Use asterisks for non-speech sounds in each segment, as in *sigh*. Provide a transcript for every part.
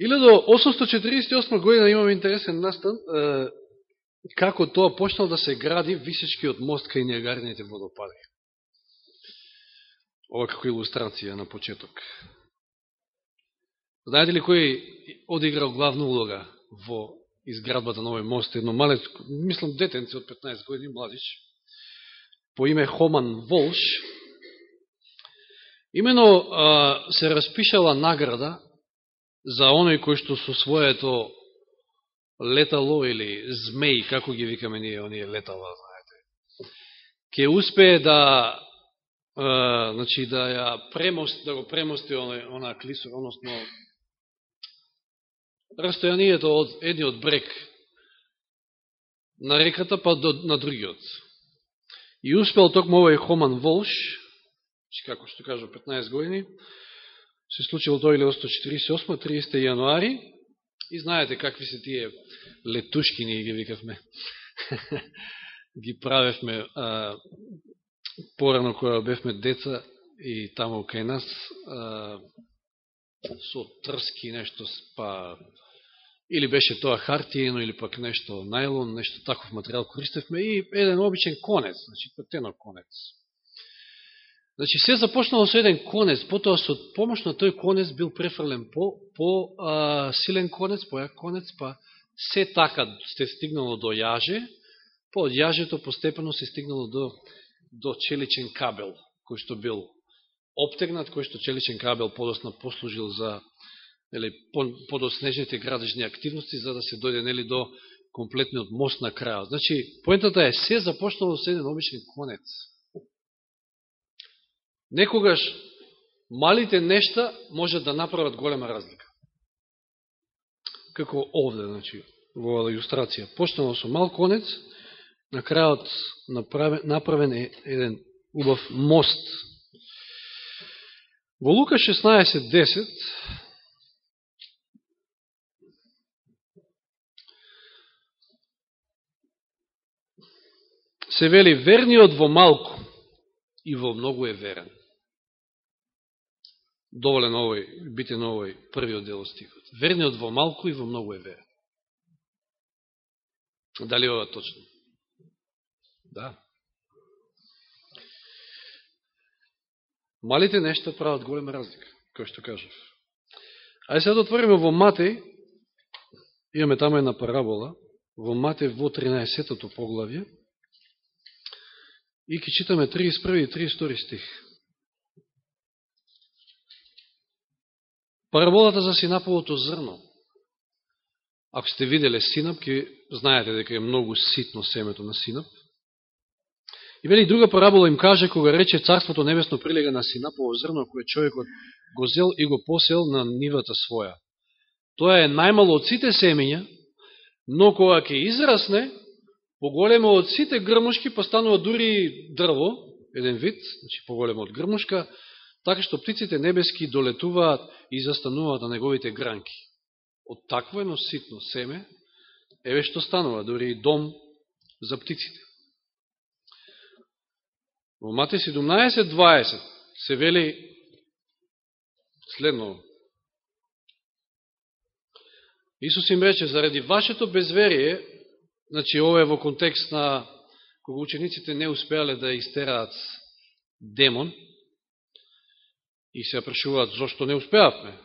1848 година имаме интересен настан како тоа почнал да се гради висечкиот мост кај Ниагарните водопади. Ова како илустрација на почеток. Знаете ли кој одиграл главна улога во изградбата на овој мост? Едно малец, мислам детенце од 15 години, младиш, по име Хоман Волш, имено а, се распишала награда за оној кој што со своето летало или змеј, како ги викаме ние, оние летала, знаете, ќе успее да е, значи, да ја премост, да го премости она, она клисор, односно растојанието од едниот брег на реката па до, на другиот. И успел токму овој Хоман Волш, како што кажа 15 години, се случило тоа 1848, 30 јануари, и знаете какви се тие летушки, ние ги викавме, *laughs* ги правевме а, порано кога бевме деца и таму кај нас, а, со трски нешто, па или беше тоа хартиено, или пак нешто најлон, нешто таков материјал користевме и еден обичен конец, значи патено конец. Значи се започнало со еден конец, потоа со помош на тој конец бил префрлен по, по а, силен конец, по јак конец, па се така се стигнало до јаже, по од јажето постепено се стигнало до, до челичен кабел, кој што бил оптегнат, кој што челичен кабел подосна послужил за нели, подоснежните градежни активности, за да се дојде нели, до комплетниот мост на крајот. Значи, поентата е, се започнало со еден обичен конец. Некогаш малите нешта може да направат голема разлика. Како овде, значи, во оваа илустрација. Почнало со мал конец, на крајот направен, направен е еден убав мост. Во Лука 16.10 се вели верниот во малку и во многу е верен. Доволен овој, битен овој првиот дел стихот. Верниот во малку и во многу е верен. Дали ова точно? Да. Малите нешта прават голема разлика, кој што кажав. Ајде сега да отвориме во Матеј, имаме таму една парабола, во Матеј во 13-тото поглавје, И ки читаме 31 и 32 стих. Параболата за синаповото зрно. Ако сте виделе синап, ке знаете дека е многу ситно семето на синап. И вели друга парабола им каже, кога рече Царството Небесно прилега на синапово зрно, кое човекот го зел и го посел на нивата своја. Тоа е најмало од сите семења, но кога ќе израсне, поголемо од сите грмушки, постанува дури дрво, еден вид, значи поголемо од грмушка, така што птиците небески долетуваат и застануваат на неговите гранки. Од такво едно ситно семе, еве што станува, дури и дом за птиците. Во Мате 17.20 се вели следно. Исус им рече, заради вашето безверие, Значи, ова е во контекст на кога учениците не успеале да истераат демон и се прашуваат зошто не успеавме.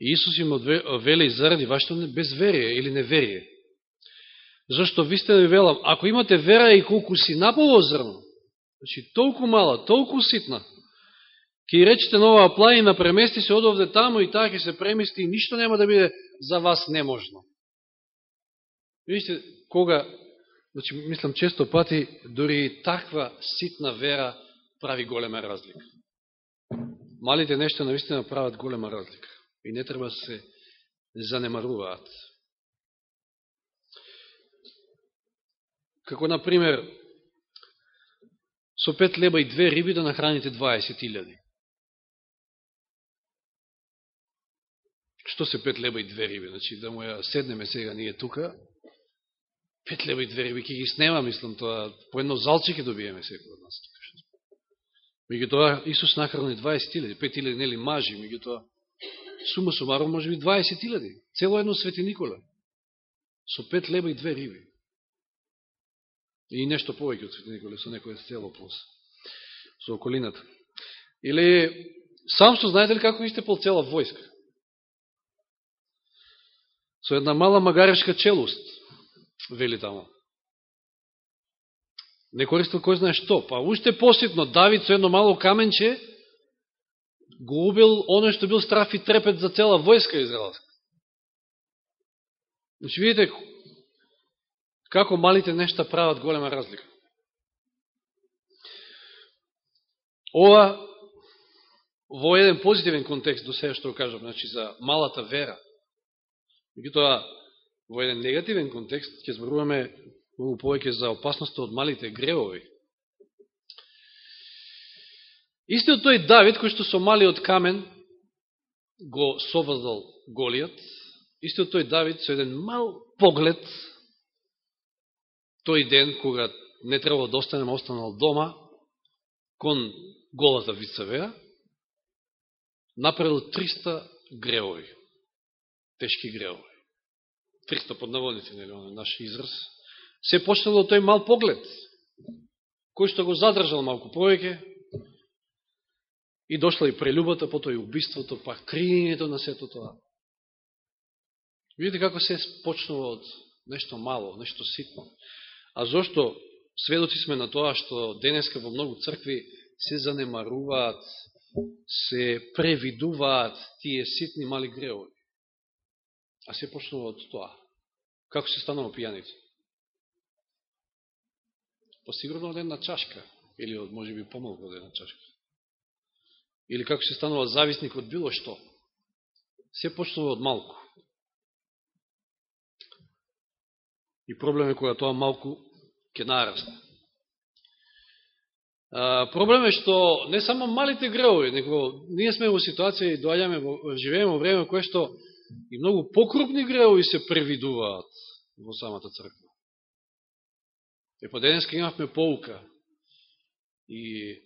И Исус им вели заради вашето безверие или неверие. Зашто ви сте ви велам, ако имате вера и колку си наполо зрно, значи толку мала, толку ситна, ќе речете на оваа планина, премести се одовде таму и таа ќе се премести и ништо нема да биде за вас неможно. Видите, кога, значи, мислам, често пати, дори таква ситна вера прави голема разлика. Малите нешта наистина прават голема разлика. И не треба се занемаруваат. Како, например, со пет леба и две риби да нахраните 20.000. Што се пет леба и две риби? Значи, да му ја седнеме сега ние тука, пет леба и две риби, ќе ги снема, мислам, тоа, по едно залче ќе добиеме секој од нас. Меѓу тоа, Исус нахрани 20.000, 5.000 нели мажи, меѓу тоа, сума сумаром може би 20.000. Цело едно Свети Никола. Со 5 леба и 2 риби. И нешто повеќе од Свети Никола, со некоја цело плюс. Со околината. Или, Самсо, знаете ли како истепал цела војска? Со една мала магарешка челост, вели тамо. Не користил кој знае што. Па уште поситно, Давид со едно мало каменче го убил оно што бил страф и трепет за цела војска израелска. Значи, видите како малите нешта прават голема разлика. Ова во еден позитивен контекст до сега што кажам, значи за малата вера. Меѓутоа, во еден негативен контекст ќе зборуваме многу повеќе за опасноста од малите гревови. Истиот тој Давид, кој што со малиот камен го совладал Голијат, истиот тој Давид со еден мал поглед, тој ден кога не требало да останем, останал дома, кон голата вицавеа, направил 300 гревови, тешки гревови. 300 поднаводници, нели, наши израз. Се почнало тој мал поглед, кој што го задржал малку повеќе, И дошла и прелюбата, потоа и убиството, па криењето на сето тоа. Видите како се почнува од нешто мало, нешто ситно. А зошто сведоци сме на тоа што денеска во многу цркви се занемаруваат, се превидуваат тие ситни мали греови. А се почнува од тоа. Како се станува пијаница? Посигурно од една чашка, или од може би помалку од една чашка или како се станува зависник од било што, се почнува од малку. И проблем е кога тоа малку ќе нарасне. Проблем е што не само малите гревови, него ние сме во ситуација и доаѓаме, живееме во време кое што и многу покрупни гревови се превидуваат во самата црква. Е па по денеска имавме поука и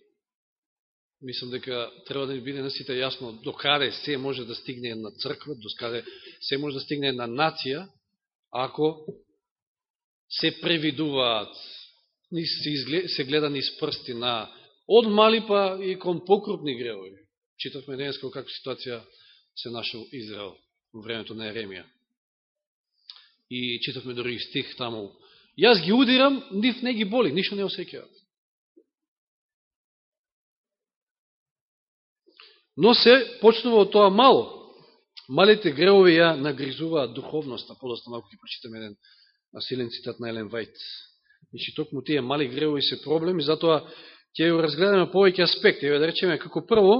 мислам дека треба да ни биде на сите јасно до каде се може да стигне една црква, до каде се може да стигне една нација, ако се превидуваат, се гледа низ прсти на од мали па и кон покрупни гревови. Читавме денеска каква ситуација се нашел Израел во времето на Еремија. И читавме дори стих таму. Јас ги удирам, нив не ги боли, ништо не осекјават. Но се почнува од тоа мало. Малите гревови ја нагризуваат духовноста. Подоста малко ќе прочитаме еден насилен цитат на Елен Вајт. Значи, токму тие мали гревови се проблеми, затоа ќе ја разгледаме повеќе аспекти. Еве да речеме, како прво,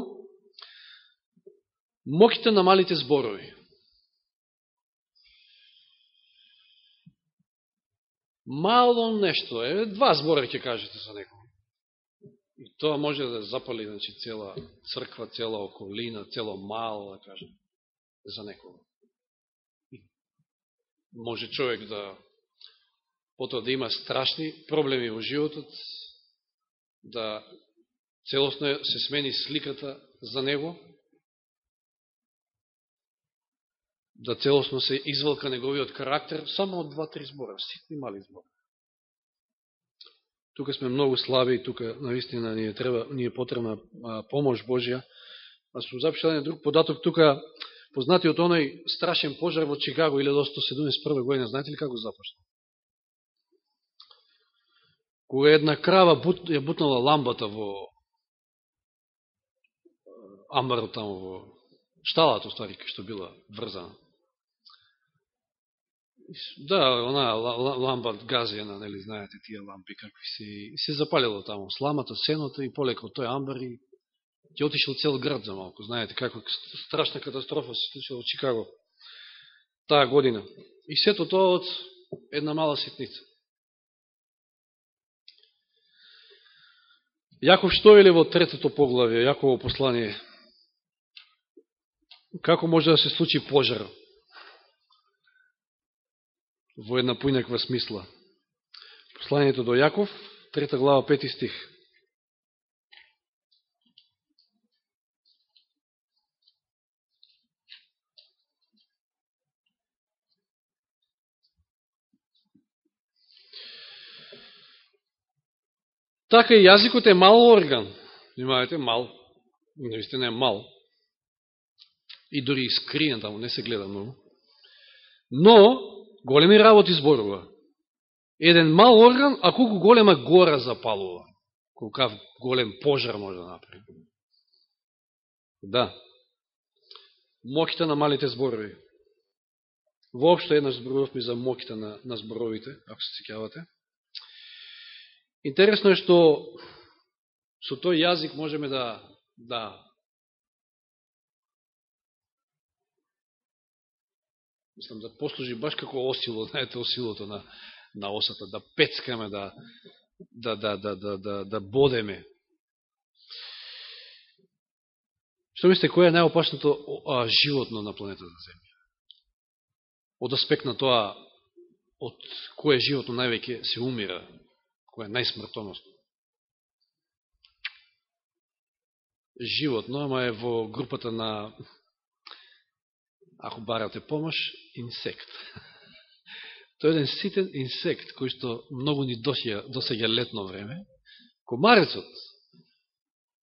моките на малите зборови. Мало нешто, е, два збора ќе кажете за некој. И тоа може да запали значи, цела црква, цела околина, цело мало, да кажем, за некого. И може човек да потоа да има страшни проблеми во животот, да целосно се смени сликата за него, да целосно се извалка неговиот карактер само од два-три збора, ситни мали збора. Тука сме многу слаби и тука наистина ни е, треба, ни е потребна помош Божја. А сум запишал на друг податок тука, познати од оној страшен пожар во Чикаго 1871 година. Знаете ли како започна? Кога една крава бут, ја бутнала ламбата во амбарот таму во шталата, ствари, што била врзана. Да, она лампа газиена, нели знаете тие лампи какви се се запалило таму сламата, сеното и полеко тој амбар и ќе отишел цел град за малку. Знаете како страшна катастрофа се случила во Чикаго таа година. И сето тоа од една мала ситница. Јаков што е или во третото поглавје, Јаково послание? Како може да се случи пожар? во една поинаква смисла. Посланието до Јаков, трета глава, пети стих. Така и јазикот е мал орган. Внимавајте, мал. Наистина е мал. И дори и скриен таму, не се гледа много. Но, големи работи зборува. Еден мал орган, а колку голема гора запалува. Колкав голем пожар може да направи. Да. Моките на малите зборови. Воопшто еднаш зборувавме за моките на, на зборовите, ако се цикавате. Интересно е што со тој јазик можеме да, да мислам да послужи баш како осило, знаете, осилото на, на осата, да пецкаме, да, да, да, да, да, да, да бодеме. Што мислите, кој е најопашното животно на планетата Земја? Од аспект на тоа, од кое животно највеќе се умира, кое е најсмртоносно? Животно, ама е во групата на, ако барате помош, инсект. *laughs* Тој е еден ситен инсект, кој што многу ни досега летно време. Комарецот,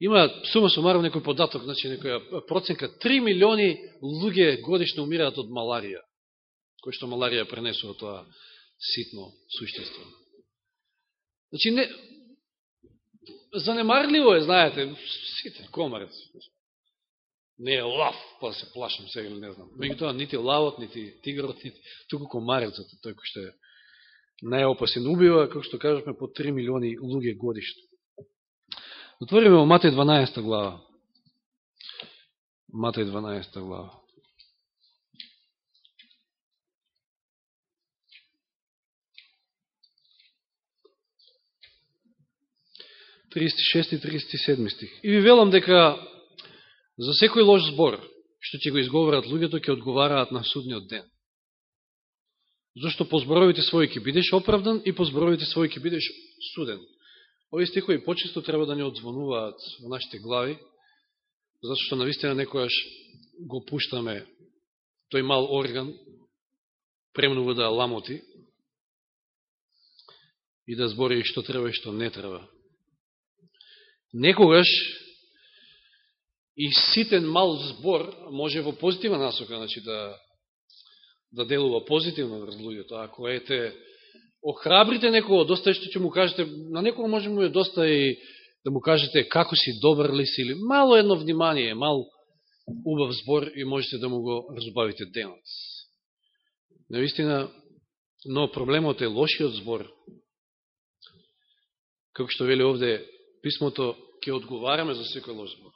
Има сума сумаров некој податок, значи некоја проценка, 3 милиони луѓе годишно умираат од маларија, кој што маларија пренесува тоа ситно суштество. Значи, не, занемарливо е, знаете, ситен комарец. Не е лав, па се плашам сега или не знам. Меѓу тоа, нити лавот, нити тигрот, нити, туку комарецот, тој кој што е најопасен убива, како што кажавме, по 3 милиони луѓе годишно. Отвориме во Матеј 12 глава. Матеј 12 глава. и 37 стих. И ви велам дека за секој лош збор, што ќе го изговорат луѓето, ќе одговараат на судниот ден. Зошто по зборовите своји ќе бидеш оправдан и по зборовите своји ќе бидеш суден. Овие стихови почесто треба да не одзвонуваат во нашите глави, затоа што навистина некојаш го пуштаме тој мал орган, премнува да ламоти и да збори што треба и што не треба. Некогаш и ситен мал збор може во позитивна насока, значи да, да делува позитивно врз луѓето. Ако ете охрабрите некого, доста што ќе му кажете, на некого може му е доста и да му кажете како си добар ли си, или мало едно внимание, мал убав збор и можете да му го разбавите денот. Наистина, но проблемот е лошиот збор. Како што вели овде писмото, ќе одговараме за секој лош збор.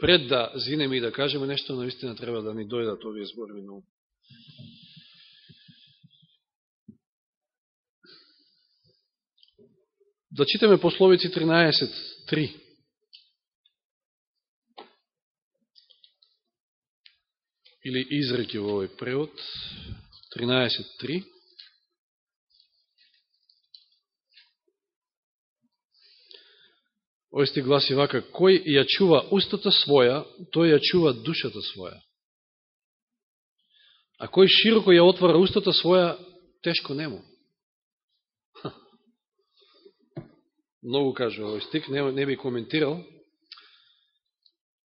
Пред да зинеме и да кажеме нешто, наистина треба да ни дојдат овие зборови на Да читаме пословици 13.3. Или изреки во овој превод. 13.3. Ој сте гласи вака, кој ја чува устата своја, тој ја чува душата своја. А кој широко ја отвара устата своја, тешко нему. многу кажа овој стик, не, не би коментирал.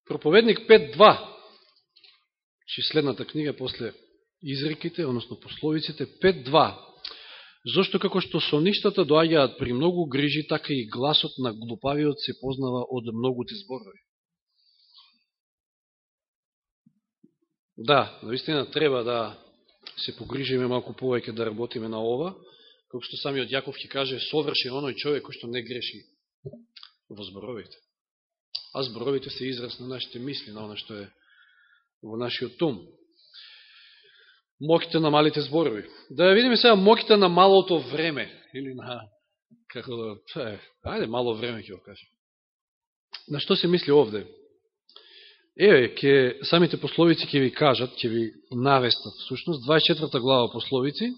Проповедник 5.2, чи следната книга после изреките, односно пословиците, 5.2. Зошто како што соништата доаѓаат при многу грижи, така и гласот на глупавиот се познава од многуте зборови. Да, наистина треба да се погрижиме малку повеќе да работиме на ова, како што самиот Јаков ќе каже, совршен оној човек кој што не греши во зборовите. А зборовите се израз на нашите мисли, на оно што е во нашиот тум. Моките на малите зборови. Да ја видиме сега моките на малото време, или на, како да, е, ајде, мало време ќе го кажем. На што се мисли овде? Еве, ке, самите пословици ќе ви кажат, ќе ви навестат, всушност, 24 глава пословици,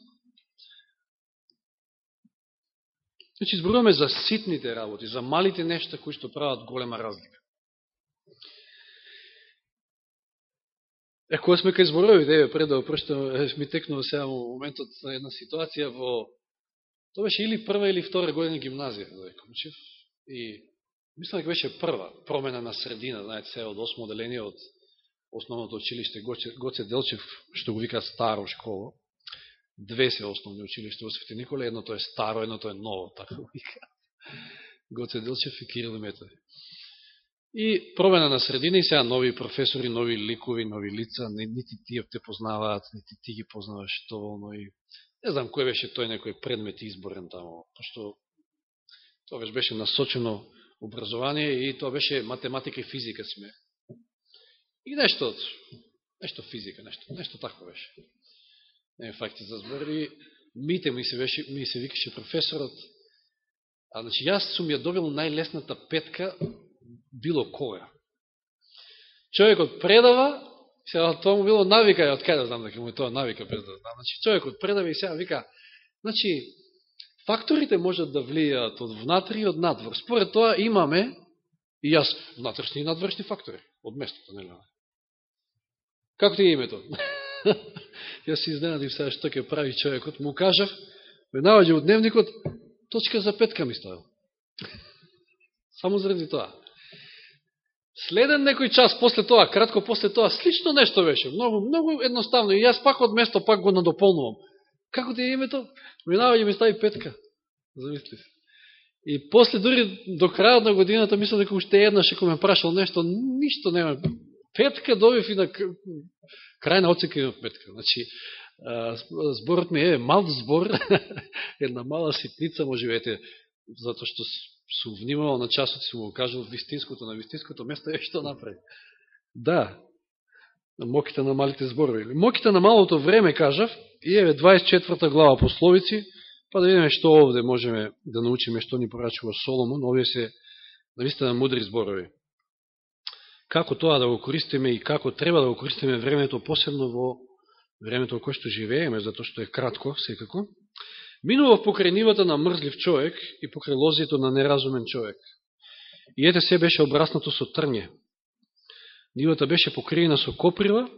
Значи, зборуваме за ситните работи, за малите нешта кои што прават голема разлика. Е, кога сме кај зборовите, еве, пред да опрштам, ми текнува сега во моментот на една ситуација во Тоа беше или прва или втора година гимназија, да Комчев. И мислам дека беше прва промена на средина, знаете, се од осмо оделение од основното училиште Гоце, Делчев, што го ВИКА старо школа. Две се основни училиште во Свети Николе, едното е старо, едното е ново, така го вика. Гоце Делчев и Кирил Методи. И промена на средина и сега нови професори, нови ликови, нови лица, нити тие те познаваат, нити ти ги познаваш тоа, и не знам кој беше тој некој предмет изборен тамо, пошто тоа веќе беше насочено образование и тоа беше математика и физика сме. И нешто, нешто физика, нешто, нешто тако беше. Не факти за збор. И мите ми се, беше, ми се викаше професорот, а значи јас сум ја добил најлесната петка било која. Човекот предава, сега тоа му било навика, од кај да знам дека му е тоа навика без да знам. Значи човекот предава и сега вика, значи факторите можат да влијаат од внатре и од надвор. Според тоа имаме и јас внатрешни и надвршни фактори од местото, нели? Како ти е името? *laughs* јас се изненадив сега што ќе прави човекот. Му кажав, ме наоѓа од дневникот, точка за петка ми ставил. *laughs* Само заради тоа. Следен некој час после тоа, кратко после тоа, слично нешто беше. Многу, многу едноставно. И јас пак од место пак го надополнувам. Како ти е името? Минава и ми стави петка. Замисли се. И после дури до крајот на годината, мислам дека уште еднаш ако ме прашал нешто, ништо нема. Петка добив и на крај на оцека имам петка. Значи, зборот ми е мал збор, *laughs* една мала ситница, може бете, затоа што сум внимавал на часот, сум го кажал вистинското на вистинското место, е што направи. Да, моките на малите зборови. Моките на малото време, кажав, и еве 24 глава пословици, па да видиме што овде можеме да научиме, што ни порачува Соломон, овие се наистина мудри зборови. Како тоа да го користиме и како треба да го користиме времето, посебно во времето во кое што живееме, затоа што е кратко, секако минував покрај нивата на мрзлив човек и покрај лозието на неразумен човек. И ете се беше обраснато со трње. Нивата беше покриена со коприва,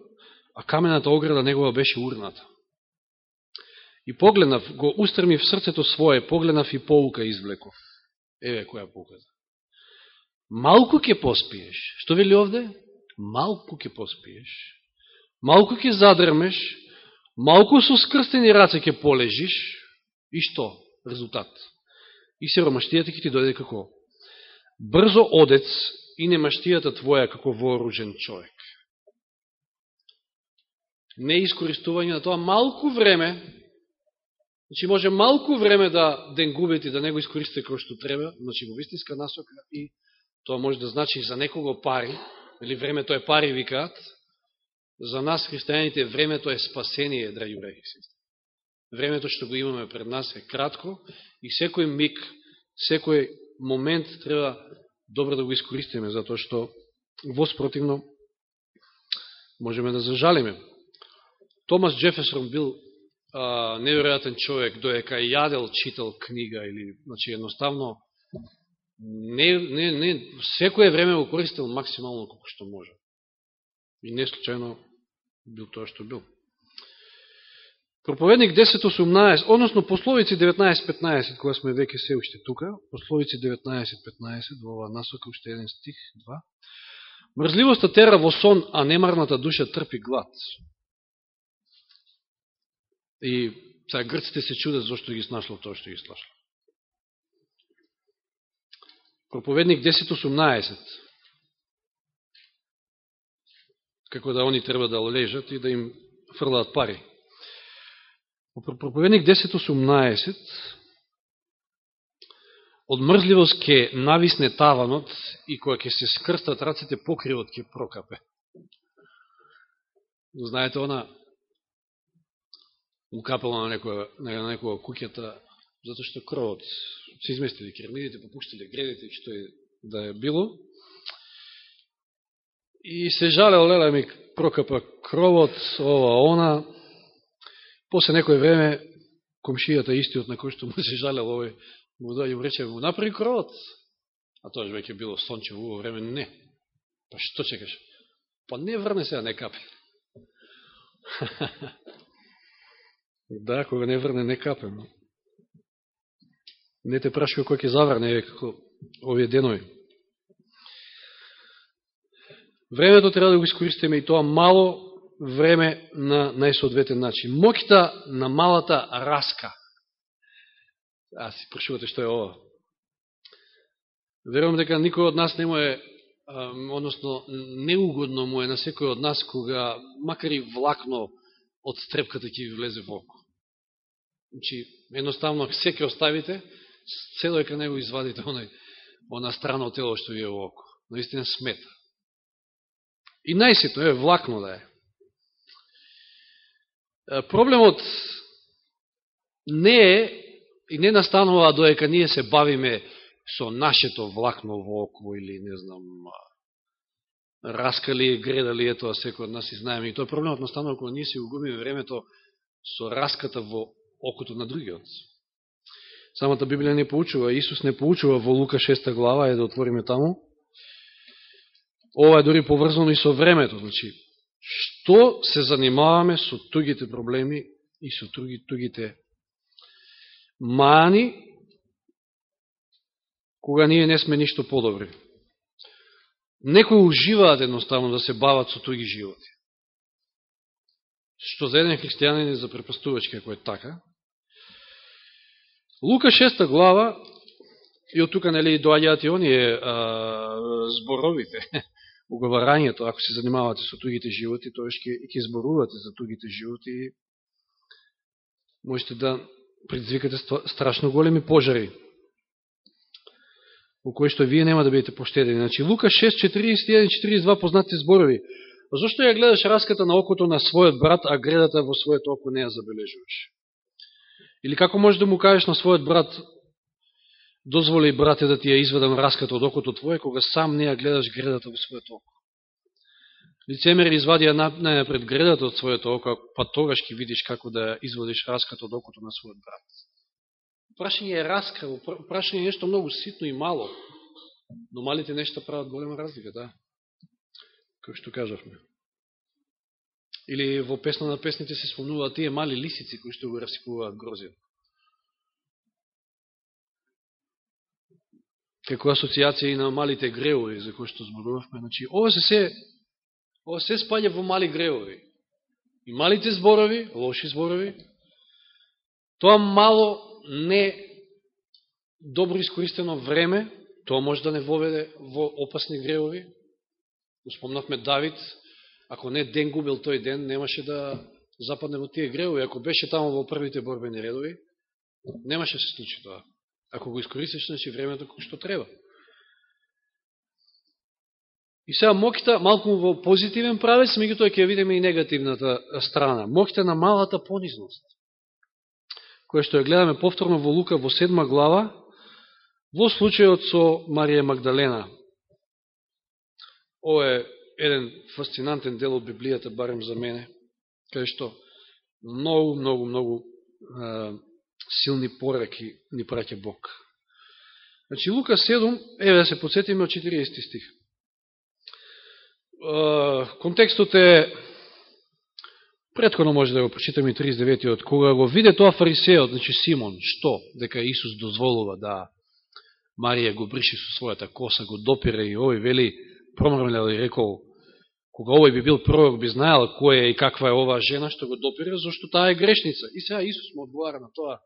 а камената ограда негова беше урната. И погледнав, го устрмив в срцето свое, погледнав и поука извлеков. Еве која поука. Малку ќе поспиеш. Што вели овде? Малку ќе поспиеш. Малку ќе задрмеш, малку со скрстени раце ќе полежиш, И што? Резултат. И сиромаштијата ќе ти дојде како брзо одец и немаштијата твоја како вооружен човек. Не искористување на тоа малку време, значи може малку време да ден губите да не го искористите како што треба, значи во вистинска насока и тоа може да значи за некого пари, или времето е пари викаат, за нас христијаните времето е спасение, драги бреги Времето што го имаме пред нас е кратко и секој миг, секој момент треба добро да го искористиме, затоа што воспротивно можеме да зажалиме. Томас Джеферсон бил а, неверојатен човек, доека јадел, читал книга или, значи, едноставно не, не, не, секој време го користил максимално колко што може. И не случайно бил тоа што бил. Проповедник 10.18, односно пословици 19.15, кога сме веќе се уште тука, пословици 19.15, во оваа насока уште еден стих, два. Мрзливоста тера во сон, а немарната душа трпи глад. И сега грците се чудат зашто ги снашло тоа што ги снашло. Проповедник 10.18. Како да они треба да лежат и да им фрлаат пари. Проповедник 10.18 од мрзливост ке нависне таванот и која ќе се скрстат раците покривот ке прокапе. Знаете, она му капала на некоја, на некоја куќата, затоа што кровот се изместили кермидите, попуштили гредите, што е да е било. И се жалел, леле ми прокапа кровот, ова, она, После некој време, комшијата истиот на кој што му се жалел овој, му дојде му рече, му направи кровот. А тоа веќе било сончево во време, не. Па што чекаш? Па не врне сега, не капе. *laughs* да, кога не врне, не капе. Не те прашува кој ќе заврне, е како овие денови. Времето треба да го искористиме и тоа мало време на најсоодветен начин. Моќта на малата раска. А си прашувате што е ова. Верувам дека никој од нас не му е, односно неугодно му е на секој од нас кога макар и влакно од стрепката ќе ви влезе во око. Значи, едноставно се ќе оставите, цело е кај него извадите онај, она страна од тело што ви е во око. Наистина смета. И најситно е влакно да е. Проблемот не е и не настанува доека ние се бавиме со нашето влакно во око или не знам раскали, гредали, е тоа секој од нас и знаеме. И тоа проблемот настанува кога ние се угубиме времето со раската во окото на другиот. Самата Библија не поучува, Исус не поучува во Лука 6 глава, е да отвориме таму. Ова е дори поврзано и со времето. Значи, што се занимаваме со тугите проблеми и со туги, тугите мани, кога ние не сме ништо подобри. Некои уживаат едноставно да се бават со туги животи. Што за еден христијанин е за препастувачки, ако е така. Лука 6 глава, и од тука нели доаѓаат и оние а, зборовите, *laughs* уговарањето, ако се занимавате со тугите животи, тоа ќе ќе зборувате за тугите животи, можете да предизвикате страшно големи пожари, во кои што вие нема да бидете поштедени. Значи, Лука 6, 41, 42 познати зборови. Зошто ја гледаш раската на окото на својот брат, а гредата во своето око не ја забележуваш? Или како можеш да му кажеш на својот брат, дозволи, брате, да ти ја изведам раската од окото твое, кога сам не ја гледаш гредата во своето око. Лицемер извадија најнапред гредата од своето око, па тогаш ќе видиш како да изводиш раската од окото на својот брат. Прашање е раска, прашање е нешто многу ситно и мало, но малите нешта прават голема разлика, да. Како што кажавме. Или во песна на песните се спомнуваат тие мали лисици кои што го расипуваат грозијата. Како асоциација и на малите греови за кои што зборувавме. Значи, ова се се, ова се спаѓа во мали греови. И малите зборови, лоши зборови, тоа мало не добро искористено време, тоа може да не воведе во опасни греови. Успомнавме Давид, ако не ден губил тој ден, немаше да западне во тие греови. Ако беше тамо во првите борбени редови, немаше да се случи тоа ако го искористиш, значи времето кој што треба. И сега моќта, малку во позитивен правец, меѓутоа ќе видиме и негативната страна. Моќта на малата понизност, која што ја гледаме повторно во Лука во седма глава, во случајот со Марија Магдалена. Ова е еден фасцинантен дел од Библијата, барем за мене, кај што многу, многу, многу силни пораки ни праќа Бог. Значи, Лука 7, еве да се подсетиме од 40 стих. Контекстот е, предходно може да го прочитаме 39 од кога го виде тоа фарисеот, значи Симон, што? Дека Исус дозволува да Марија го бриши со својата коса, го допира и овој вели, промрмлял и рекол, кога овој би бил пророк, би знаел кој е и каква е оваа жена што го допире, зашто таа е грешница. И сега Исус му одговара на тоа.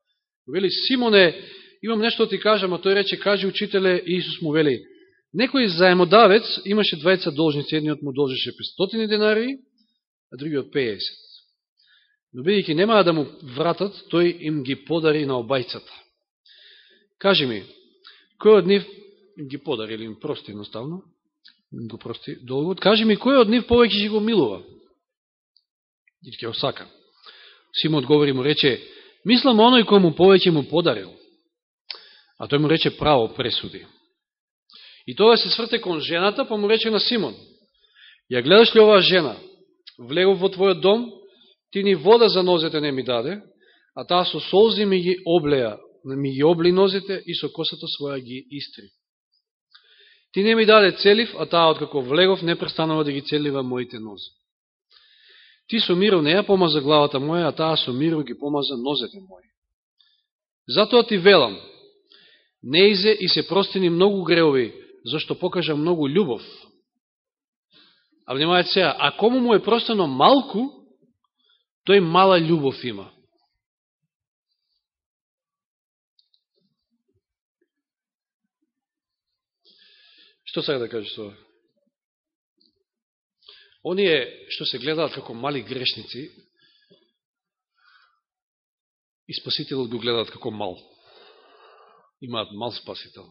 Вели, Симоне, имам нешто да ти кажам, а тој рече, кажи учителе, и Исус му вели, некој заемодавец имаше двајца должници, едниот му должеше 500 денари, а другиот 50. Но бидејќи немаа да му вратат, тој им ги подари на обајцата. Кажи ми, кој од нив им ги подари или им прости едноставно, го прости да долгот, кажи ми, кој од нив повеќе ќе го милува? И ќе осака. Симон одговори му рече, Мислам оној кој му повеќе му подарил. А тој му рече право пресуди. И тоа се сврте кон жената, па му рече на Симон. Ја гледаш ли оваа жена? Влегов во твојот дом, ти ни вода за нозете не ми даде, а таа со солзи ми ги облеја, ми ги обли нозете и со косата своја ги истри. Ти не ми даде целив, а таа откако влегов не престанува да ги целива моите нози. Ти со миро не ја помаза главата моја, а таа со миро ги помаза нозете моји. Затоа ти велам, неизе и се простини многу греови, зашто покажа многу љубов. А внимавајте сега, а кому му е простено малку, тој мала љубов има. Што сега да кажеш тоа? Оние што се гледаат како мали грешници, и Спасителот го гледаат како мал. Имаат мал Спасител.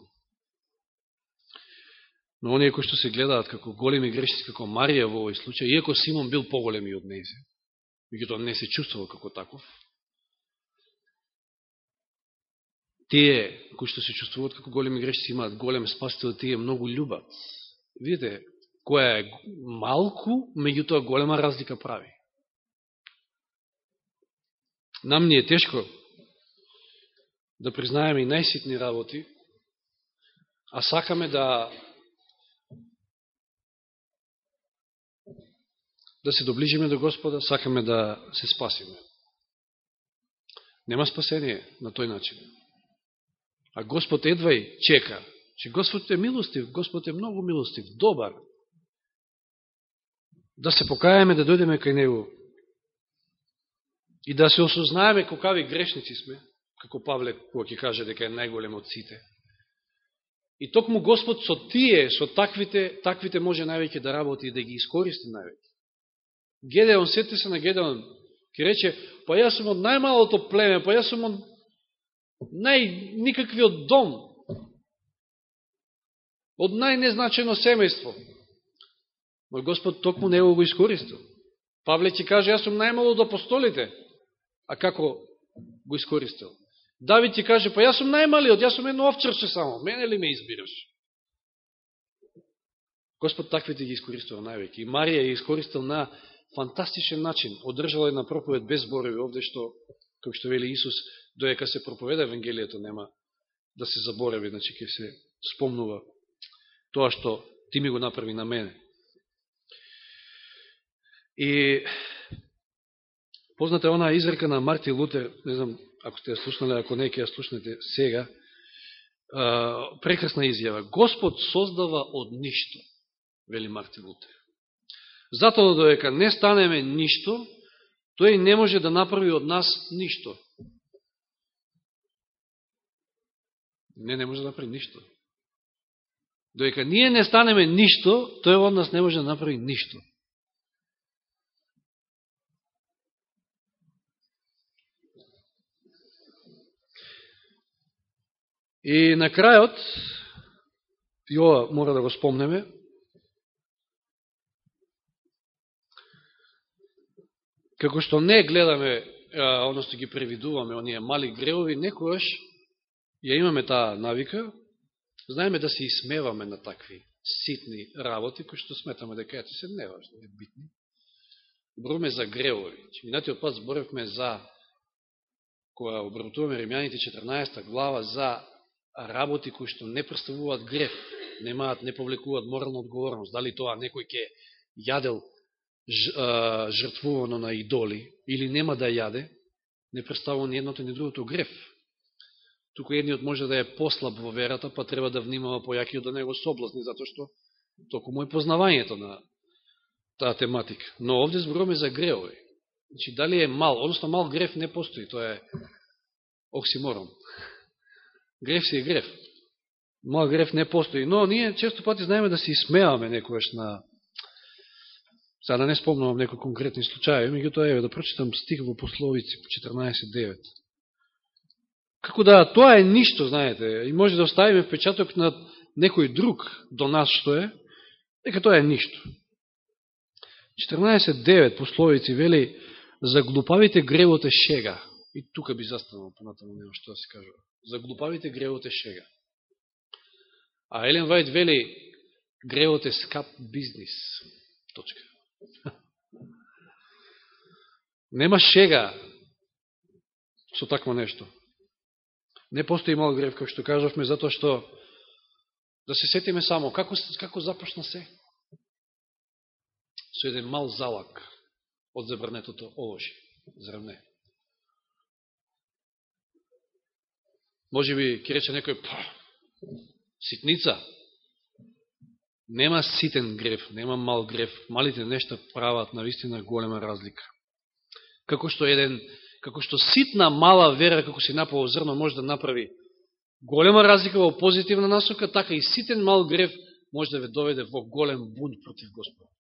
Но оние кои што се гледаат како големи грешници, како Марија во овој случај, иако Симон бил поголеми од нејзе, меѓутоа не се чувствувал како таков, тие кои што се чувствуваат како големи грешци имаат голем спасител, тие многу љубат. Видите, која е малку, меѓутоа голема разлика прави. Нам ни е тешко да признаеме и најситни работи, а сакаме да да се доближиме до Господа, сакаме да се спасиме. Нема спасение на тој начин. А Господ едвај чека, че Господ е милостив, Господ е многу милостив, добар. Да се покајаме, да дојдеме кај Него и да се осознаеме какави грешници сме, како Павле кога ќе каже дека е најголем од сите. И токму Господ со тие, со таквите, таквите може највеќе да работи и да ги искористи највеќе. Гедеон, сете се на Гедеон, ќе рече, па јас сум од најмалото племе, па јас сум од најникаквиот дом, од најнезначено семејство. но Господ токму него го искористил. Павле ќе каже, јас сум најмало од апостолите. А како го искористил? Давид ќе каже, па јас сум најмалиот, јас сум едно овчарче само, мене ли ме избираш? Господ таквите ги искористил највеќе. И Марија ја искористил на фантастичен начин. Одржала една проповед без зборови овде, што, како што вели Исус, доека се проповеда Евангелието, нема да се заборави, значи ќе се спомнува тоа што ти ми го направи на мене. И позната е она изрека на Марти Лутер, не знам ако сте ја слушнали, ако не ќе ја слушнете сега, прекрасна изјава. Господ создава од ништо, вели Марти Лутер. Затоа доека не станеме ништо, тој не може да направи од нас ништо. Не, не може да направи ништо. Доека ние не станеме ништо, тој од нас не може да направи ништо. И на крајот, и ова мора да го спомнеме, Како што не гледаме, односто ги превидуваме оние мали гревови, некојаш ја имаме таа навика, знаеме да се исмеваме на такви ситни работи, кои што сметаме дека ете се неважни, не битни. Зборуваме за греови. Минатиот пат зборевме за, која обратуваме Римјаните 14 глава, за работи кои што не представуваат грев, немаат, не повлекуваат морална одговорност. Дали тоа некој ќе јадел жртвувано на идоли или нема да јаде, не представува ни едното ни другото грев. Туку едниот може да е послаб во верата, па треба да внимава појакиот да него соблазни, затоа што толку му е познавањето на таа тематика. Но овде зборуваме за греови. Значи, дали е мал, односно мал греф не постои, тоа е оксиморон. *laughs* Греф си е греф. Мал греф не постои. Но ние често пати знаеме да се смеаме некојаш на Сега да не спомнувам некои конкретни случаи, меѓутоа еве да прочитам стих во Пословици 14.9. Како да, тоа е ништо, знаете, и може да оставиме впечаток на некој друг до нас што е, дека тоа е ништо. 14.9 Пословици вели, за глупавите гревот е шега. И тука би застанал, понатаму нема што да се кажува. За глупавите гревот е шега. А Елен Вајд вели, гревот е скап бизнис. Точка. *laughs* Нема шега со такво нешто. Не постои мал грев, како што кажавме, затоа што да се сетиме само, како, како започна се? Со еден мал залак од забрнетото оложи, зар не? Може би, ке рече некој, па, Ситница. Нема ситен греф, нема мал греф. Малите нешта прават на вистина голема разлика. Како што еден, како што ситна мала вера, како си напало зрно, може да направи голема разлика во позитивна насока, така и ситен мал грев може да ве доведе во голем бунт против Господа.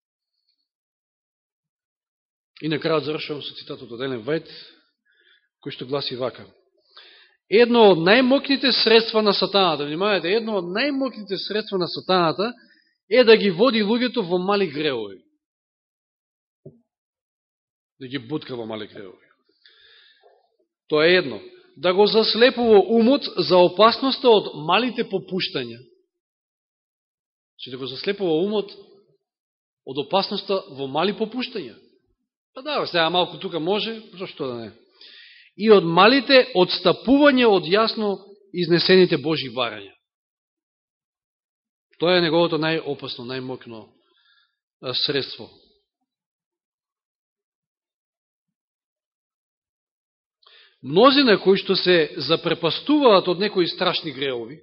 И на крајот завршувам со цитатот од Елен Вајт, кој што гласи вака. Едно од најмокните средства на сатаната, внимавате, едно од најмокните средства на сатаната е да ги води луѓето во мали греови. Да ги бутка во мали греови. Тоа е едно. Да го заслепува умот за опасноста од малите попуштања. Че да го заслепува умот од опасноста во мали попуштања. Па да, сега малку тука може, зашто да не. И од малите одстапување од јасно изнесените Божи барања. Тоа е неговото најопасно, најмокно средство. Мнозина кои што се запрепастуваат од некои страшни греови,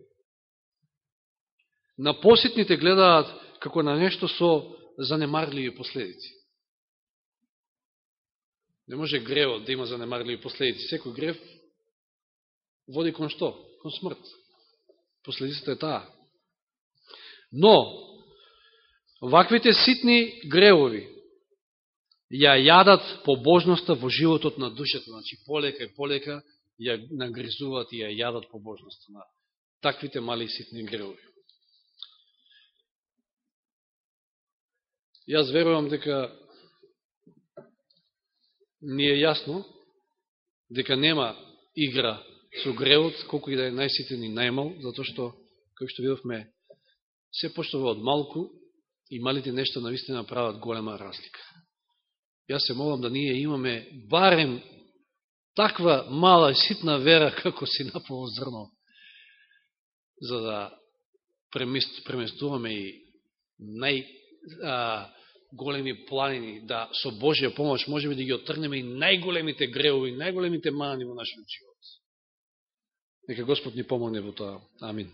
на посетните гледаат како на нешто со занемарливи последици. Не може гревот да има занемарливи последици. Секој грев води кон што? Кон смрт. Последицата е таа. Но, ваквите ситни гревови ја јадат побожноста во животот на душата. Значи, полека и полека ја нагризуваат и ја јадат побожноста на таквите мали ситни гревови. Јас верувам дека ни е јасно дека нема игра со гревот, колку и да е најситен и најмал, затоа што, како што видовме, се поштова од малку и малите нешта навистина прават голема разлика. Јас се молам да ние имаме барем таква мала и ситна вера како си напово зрно, за да преместуваме и најголеми планини, да со Божија помош можеме да ги отрнеме и најголемите греови, најголемите мани во нашиот живот. Нека Господ ни помогне во тоа. Амин.